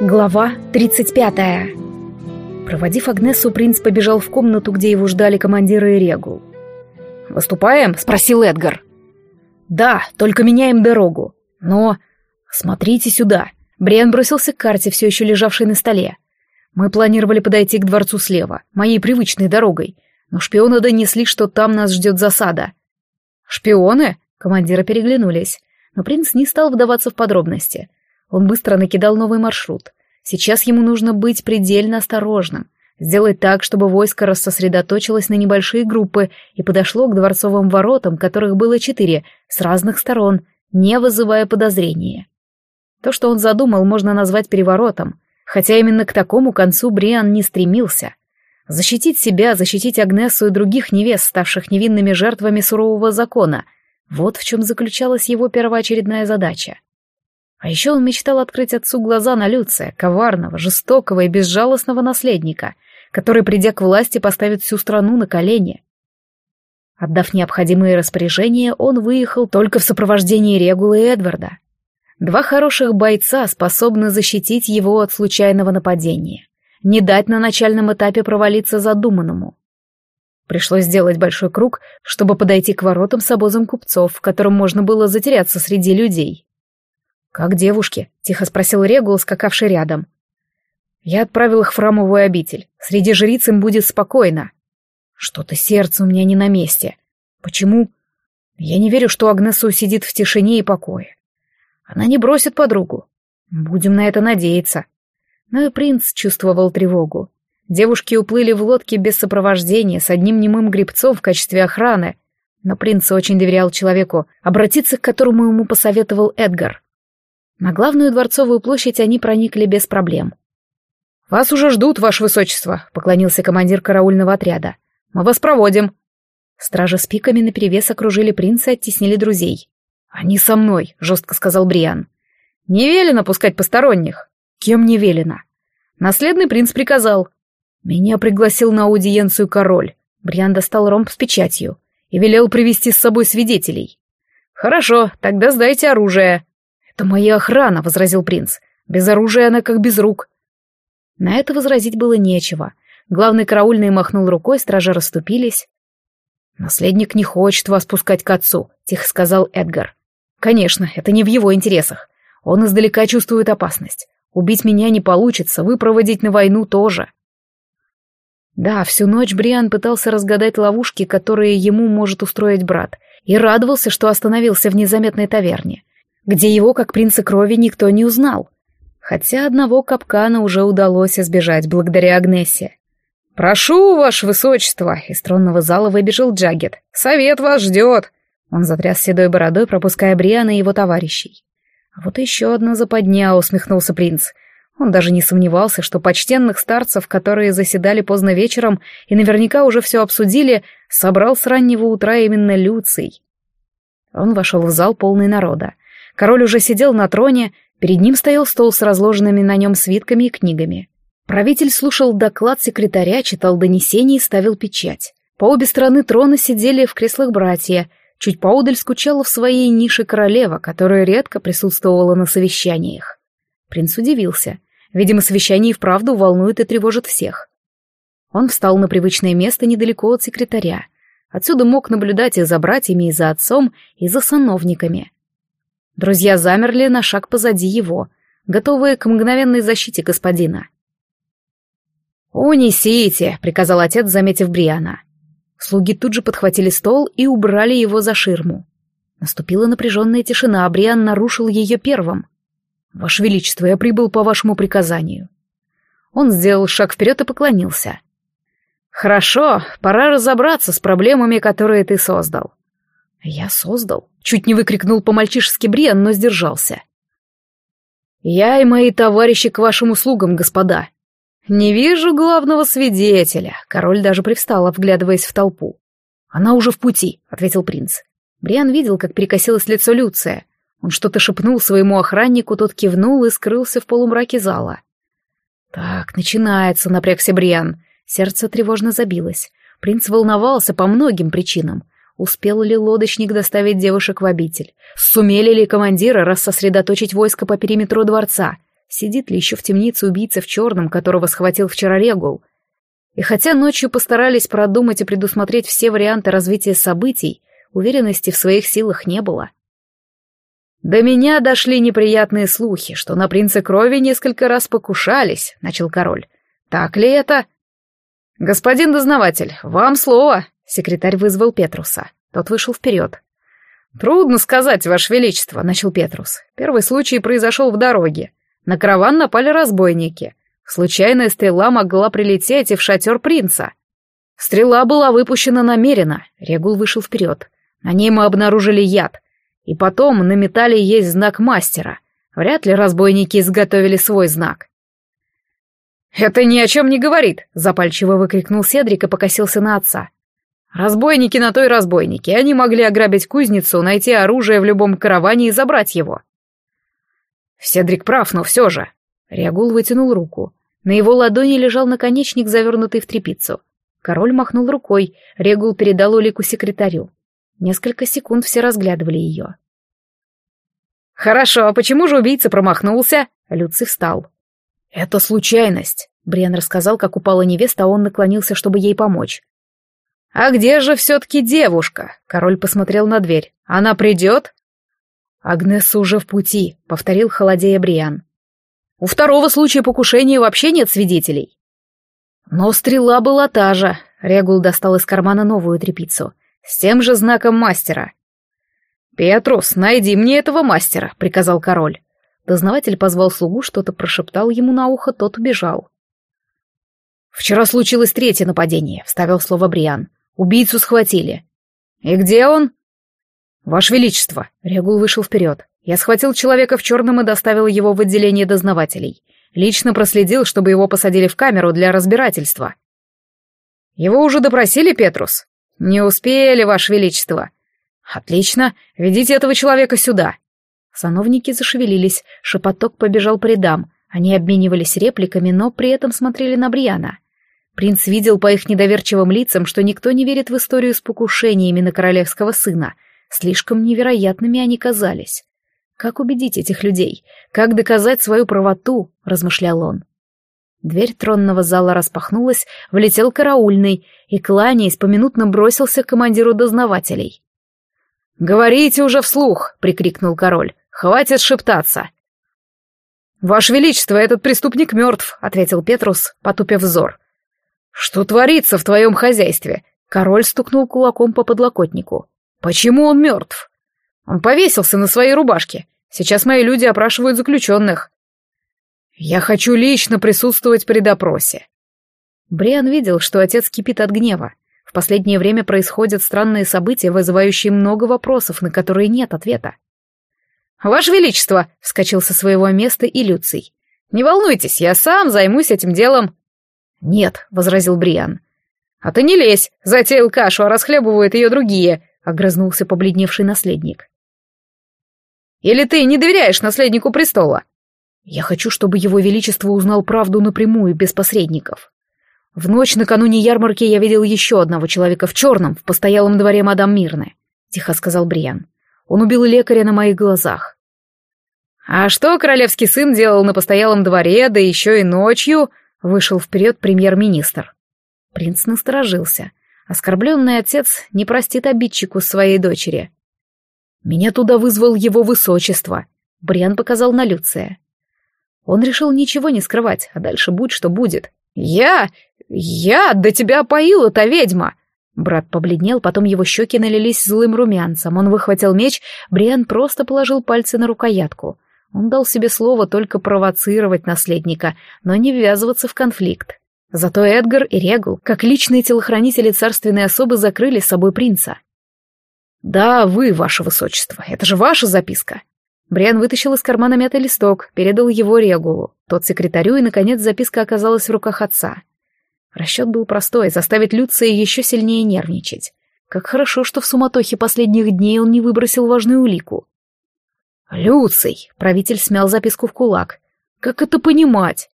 Глава 35 Проводив Агнесу, принц побежал в комнату, где его ждали командиры и регул. «Выступаем?» — спросил Эдгар. «Да, только меняем дорогу. Но... Смотрите сюда». Бриан бросился к карте, все еще лежавшей на столе. Мы планировали подойти к дворцу слева, моей привычной дорогой, но шпионы донесли, что там нас ждет засада. «Шпионы?» — командиры переглянулись, но принц не стал вдаваться в подробности — он быстро накидал новый маршрут. Сейчас ему нужно быть предельно осторожным, сделать так, чтобы войско рассосредоточилось на небольшие группы и подошло к дворцовым воротам, которых было четыре, с разных сторон, не вызывая подозрения. То, что он задумал, можно назвать переворотом, хотя именно к такому концу Бриан не стремился. Защитить себя, защитить Агнесу и других невест, ставших невинными жертвами сурового закона — вот в чем заключалась его первоочередная задача. А еще он мечтал открыть отцу глаза на Люция, коварного, жестокого и безжалостного наследника, который, придя к власти, поставит всю страну на колени. Отдав необходимые распоряжения, он выехал только в сопровождении Регулы и Эдварда. Два хороших бойца способны защитить его от случайного нападения, не дать на начальном этапе провалиться задуманному. Пришлось сделать большой круг, чтобы подойти к воротам с обозом купцов, в котором можно было затеряться среди людей. «Как девушки?» — тихо спросил Регул, скакавший рядом. «Я отправил их в храмовую обитель. Среди жриц им будет спокойно. Что-то сердце у меня не на месте. Почему? Я не верю, что Агнесу сидит в тишине и покое. Она не бросит подругу. Будем на это надеяться». Но и принц чувствовал тревогу. Девушки уплыли в лодке без сопровождения, с одним немым гребцом в качестве охраны. Но принц очень доверял человеку, обратиться к которому ему посоветовал Эдгар. На главную дворцовую площадь они проникли без проблем. «Вас уже ждут, ваше высочество», — поклонился командир караульного отряда. «Мы вас проводим». Стражи с пиками наперевес окружили принца и оттеснили друзей. «Они со мной», — жестко сказал Бриан. «Не велено пускать посторонних». «Кем не велено?» «Наследный принц приказал». «Меня пригласил на аудиенцию король». Бриан достал ромб с печатью и велел привести с собой свидетелей. «Хорошо, тогда сдайте оружие», «Это моя охрана», — возразил принц. «Без оружия она как без рук». На это возразить было нечего. Главный караульный махнул рукой, стражи расступились. «Наследник не хочет вас пускать к отцу», — тихо сказал Эдгар. «Конечно, это не в его интересах. Он издалека чувствует опасность. Убить меня не получится, выпроводить на войну тоже». Да, всю ночь Бриан пытался разгадать ловушки, которые ему может устроить брат, и радовался, что остановился в незаметной таверне где его, как принца крови, никто не узнал. Хотя одного капкана уже удалось избежать благодаря Агнессе. «Прошу, ваше высочество!» — из тронного зала выбежал Джаггет. «Совет вас ждет!» Он затряс седой бородой, пропуская Бриана и его товарищей. А вот еще одна западня, усмехнулся принц. Он даже не сомневался, что почтенных старцев, которые заседали поздно вечером и наверняка уже все обсудили, собрал с раннего утра именно Люций. Он вошел в зал полный народа. Король уже сидел на троне, перед ним стоял стол с разложенными на нем свитками и книгами. Правитель слушал доклад секретаря, читал донесения и ставил печать. По обе стороны трона сидели в креслах братья, чуть поодаль скучала в своей нише королева, которая редко присутствовала на совещаниях. Принц удивился. Видимо, совещание и вправду волнует и тревожит всех. Он встал на привычное место недалеко от секретаря. Отсюда мог наблюдать и за братьями, и за отцом, и за сановниками. Друзья замерли на шаг позади его, готовые к мгновенной защите господина. «Унесите!» — приказал отец, заметив Бриана. Слуги тут же подхватили стол и убрали его за ширму. Наступила напряженная тишина, а Бриан нарушил ее первым. «Ваше Величество, я прибыл по вашему приказанию». Он сделал шаг вперед и поклонился. «Хорошо, пора разобраться с проблемами, которые ты создал. «Я создал?» — чуть не выкрикнул по-мальчишески Бриан, но сдержался. «Я и мои товарищи к вашим услугам, господа. Не вижу главного свидетеля». Король даже привстал, вглядываясь в толпу. «Она уже в пути», — ответил принц. Бриан видел, как перекосилось лицо Люция. Он что-то шепнул своему охраннику, тот кивнул и скрылся в полумраке зала. «Так, начинается», — напрягся Бриан. Сердце тревожно забилось. Принц волновался по многим причинам. Успел ли лодочник доставить девушек в обитель? Сумели ли командиры рассосредоточить войско по периметру дворца? сидит ли еще в темнице убийца в черном, которого схватил вчера Регул. И хотя ночью постарались продумать и предусмотреть все варианты развития событий, уверенности в своих силах не было. «До меня дошли неприятные слухи, что на принца крови несколько раз покушались», — начал король. «Так ли это?» «Господин дознаватель, вам слово», — секретарь вызвал Петруса. Тот вышел вперед. «Трудно сказать, Ваше Величество», — начал Петрус. «Первый случай произошел в дороге. На караван напали разбойники. Случайная стрела могла прилететь и в шатер принца. Стрела была выпущена намеренно. Регул вышел вперед. На ней мы обнаружили яд. И потом на металле есть знак мастера. Вряд ли разбойники изготовили свой знак. «Это ни о чем не говорит!» — запальчиво выкрикнул Седрик и покосился на отца. «Разбойники на той разбойники. Они могли ограбить кузницу, найти оружие в любом караване и забрать его». «Седрик прав, но все же...» Реагул вытянул руку. На его ладони лежал наконечник, завернутый в тряпицу. Король махнул рукой, Регул передал улику секретарю. Несколько секунд все разглядывали ее. «Хорошо, а почему же убийца промахнулся?» Люци встал. «Это случайность», — Бриан рассказал, как упала невеста, а он наклонился, чтобы ей помочь. «А где же все-таки девушка?» — король посмотрел на дверь. «Она придет?» «Агнесса уже в пути», — повторил холодея Бриан. «У второго случая покушения вообще нет свидетелей». Но стрела была та же. Регул достал из кармана новую трепицу с тем же знаком мастера. «Петрус, найди мне этого мастера», — приказал король. Дознаватель позвал слугу, что-то прошептал ему на ухо, тот убежал. «Вчера случилось третье нападение», — вставил слово Бриан. «Убийцу схватили». «И где он?» «Ваше Величество», — Регул вышел вперед. «Я схватил человека в черном и доставил его в отделение дознавателей. Лично проследил, чтобы его посадили в камеру для разбирательства». «Его уже допросили, Петрус?» «Не успели, Ваше Величество». «Отлично, ведите этого человека сюда». Сановники зашевелились, шепоток побежал по рядам. Они обменивались репликами, но при этом смотрели на Бриана. Принц видел по их недоверчивым лицам, что никто не верит в историю с покушениями на королевского сына. Слишком невероятными они казались. Как убедить этих людей? Как доказать свою правоту? размышлял он. Дверь тронного зала распахнулась, влетел караульный и, кланяясь, поминутно бросился к командиру дознавателей. «Говорите уже вслух!» — прикрикнул король. «Хватит шептаться!» «Ваше Величество, этот преступник мертв», — ответил Петрус, потупив взор. «Что творится в твоем хозяйстве?» Король стукнул кулаком по подлокотнику. «Почему он мертв?» «Он повесился на своей рубашке. Сейчас мои люди опрашивают заключенных». «Я хочу лично присутствовать при допросе». Бриан видел, что отец кипит от гнева. В последнее время происходят странные события, вызывающие много вопросов, на которые нет ответа. «Ваше Величество!» — вскочил со своего места и Люций. «Не волнуйтесь, я сам займусь этим делом». «Нет», — возразил Бриан. «А ты не лезь, затеял кашу, а расхлебывают ее другие», — огрызнулся побледневший наследник. «Или ты не доверяешь наследнику престола?» Я хочу, чтобы его величество узнал правду напрямую, без посредников. В ночь накануне ярмарки я видел еще одного человека в черном, в постоялом дворе мадам Мирны, — тихо сказал Бриан. Он убил лекаря на моих глазах. «А что королевский сын делал на постоялом дворе, да еще и ночью?» — вышел вперед премьер-министр. Принц насторожился. Оскорбленный отец не простит обидчику своей дочери. «Меня туда вызвал его высочество», — Бриан показал на Люция. Он решил ничего не скрывать, а дальше будь что будет. «Я... я до тебя поил эта ведьма!» Брат побледнел, потом его щеки налились злым румянцем. Он выхватил меч, Бриан просто положил пальцы на рукоятку. Он дал себе слово только провоцировать наследника, но не ввязываться в конфликт. Зато Эдгар и Регул, как личные телохранители царственной особы, закрыли с собой принца. «Да, вы, ваше высочество, это же ваша записка. Бриан вытащил из кармана мятый листок, передал его Регулу, тот секретарю, и, наконец, записка оказалась в руках отца. Расчет был простой — заставить Люция еще сильнее нервничать. Как хорошо, что в суматохе последних дней он не выбросил важную улику. «Люций!» — правитель смял записку в кулак. «Как это понимать?»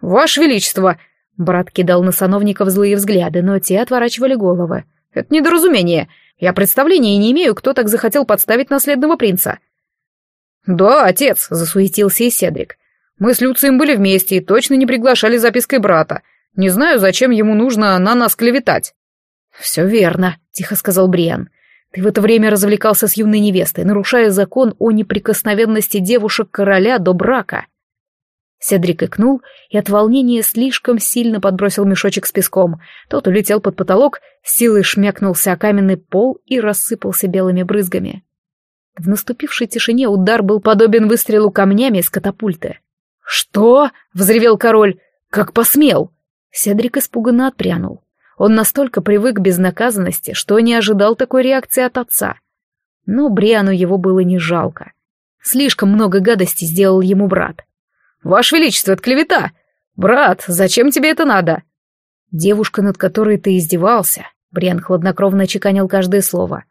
«Ваше Величество!» — брат кидал на сановников злые взгляды, но те отворачивали головы. «Это недоразумение. Я представления не имею, кто так захотел подставить наследного принца. «Да, отец», — засуетился и Седрик. Мы с Люцием были вместе и точно не приглашали запиской брата. Не знаю, зачем ему нужно на нас клеветать». «Все верно», — тихо сказал Бриан. «Ты в это время развлекался с юной невестой, нарушая закон о неприкосновенности девушек короля до брака». Седрик икнул и от волнения слишком сильно подбросил мешочек с песком. Тот улетел под потолок, силой шмякнулся о каменный пол и рассыпался белыми брызгами. В наступившей тишине удар был подобен выстрелу камнями из катапульты. «Что?» — взревел король. «Как посмел!» Седрик испуганно отпрянул. Он настолько привык к безнаказанности, что не ожидал такой реакции от отца. Но Бриану его было не жалко. Слишком много гадостей сделал ему брат. «Ваше Величество, это клевета! Брат, зачем тебе это надо?» «Девушка, над которой ты издевался», — Бриан хладнокровно чеканил каждое слово,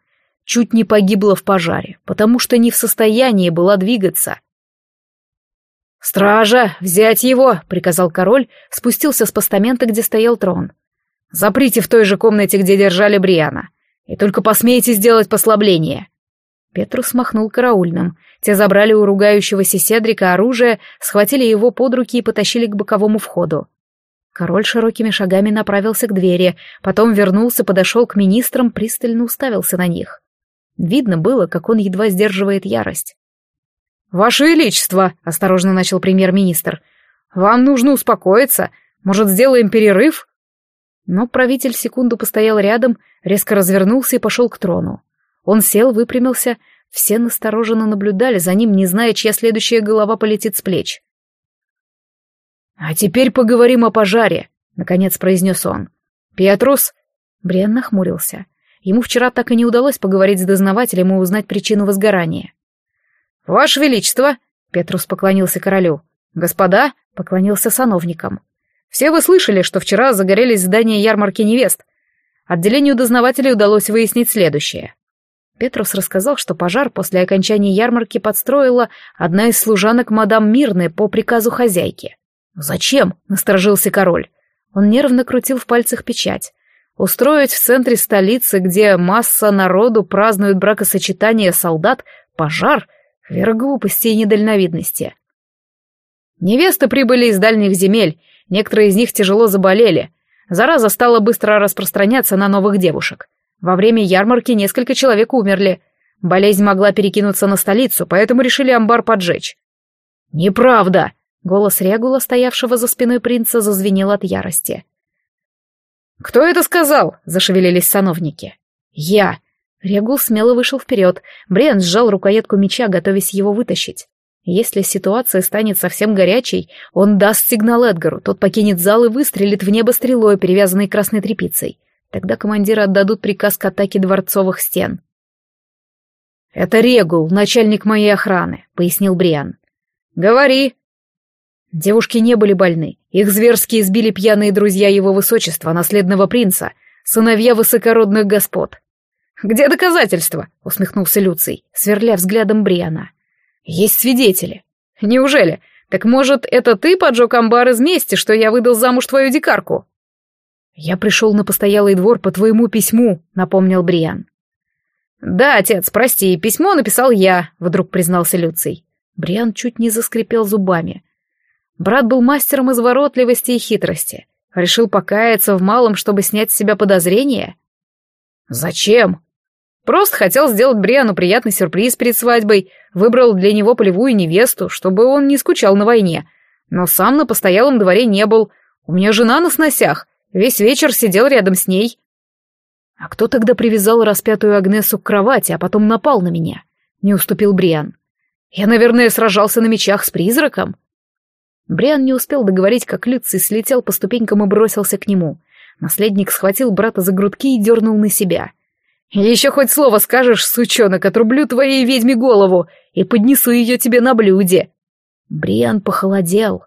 чуть не погибла в пожаре, потому что не в состоянии была двигаться. «Стража, взять его!» — приказал король, спустился с постамента, где стоял трон. «Заприте в той же комнате, где держали Бриана, и только посмейте сделать послабление». Петрус махнул караульным. Те забрали у ругающегося Седрика оружие, схватили его под руки и потащили к боковому входу. Король широкими шагами направился к двери, потом вернулся, подошел к министрам, пристально уставился на них. Видно было, как он едва сдерживает ярость. «Ваше Величество!» — осторожно начал премьер-министр. «Вам нужно успокоиться. Может, сделаем перерыв?» Но правитель секунду постоял рядом, резко развернулся и пошел к трону. Он сел, выпрямился, все настороженно наблюдали за ним, не зная, чья следующая голова полетит с плеч. «А теперь поговорим о пожаре», — наконец произнес он. «Петрус?» Бриан нахмурился. Ему вчера так и не удалось поговорить с дознавателем и узнать причину возгорания. «Ваше Величество!» — Петрус поклонился королю. «Господа!» — поклонился сановникам. «Все вы слышали, что вчера загорелись здания ярмарки невест. Отделению дознавателей удалось выяснить следующее». Петрус рассказал, что пожар после окончания ярмарки подстроила одна из служанок мадам Мирны по приказу хозяйки. «Зачем?» — насторожился король. Он нервно крутил в пальцах печать. Устроить в центре столицы, где масса народу празднует бракосочетание солдат, пожар — Вера глупости и недальновидности. Невесты прибыли из дальних земель, некоторые из них тяжело заболели. Зараза стала быстро распространяться на новых девушек. Во время ярмарки несколько человек умерли. Болезнь могла перекинуться на столицу, поэтому решили амбар поджечь. «Неправда!» — голос Регула, стоявшего за спиной принца, зазвенел от ярости. «Кто это сказал?» — зашевелились сановники. «Я!» Регул смело вышел вперед. Бриан сжал рукоятку меча, готовясь его вытащить. Если ситуация станет совсем горячей, он даст сигнал Эдгару, тот покинет зал и выстрелит в небо стрелой, перевязанной красной тряпицей. Тогда командиры отдадут приказ к атаке дворцовых стен. «Это Регул, начальник моей охраны», — пояснил Бриан. «Говори». Девушки не были больны. Их зверски избили пьяные друзья его высочества, наследного принца, сыновья высокородных господ. «Где доказательства?» — усмехнулся Люций, сверля взглядом Бриана. «Есть свидетели». «Неужели? Так может, это ты поджег амбар из мести, что я выдал замуж твою дикарку?» «Я пришел на постоялый двор по твоему письму», — напомнил Бриан. «Да, отец, прости, письмо написал я», — вдруг признался Люций. Бриан чуть не заскрипел зубами. Брат был мастером изворотливости и хитрости. Решил покаяться в малом, чтобы снять с себя подозрения. «Зачем?» Просто хотел сделать Бриану приятный сюрприз перед свадьбой, выбрал для него полевую невесту, чтобы он не скучал на войне. Но сам на постоялом дворе не был. У меня жена на сносях, весь вечер сидел рядом с ней. А кто тогда привязал распятую Агнесу к кровати, а потом напал на меня? Не уступил Бриан. Я, наверное, сражался на мечах с призраком. Бриан не успел договорить, как Люций слетел по ступенькам и бросился к нему. Наследник схватил брата за грудки и дернул на себя — «Еще хоть слово скажешь, сучонок, отрублю твоей ведьме голову и поднесу ее тебе на блюде». Бриан похолодел.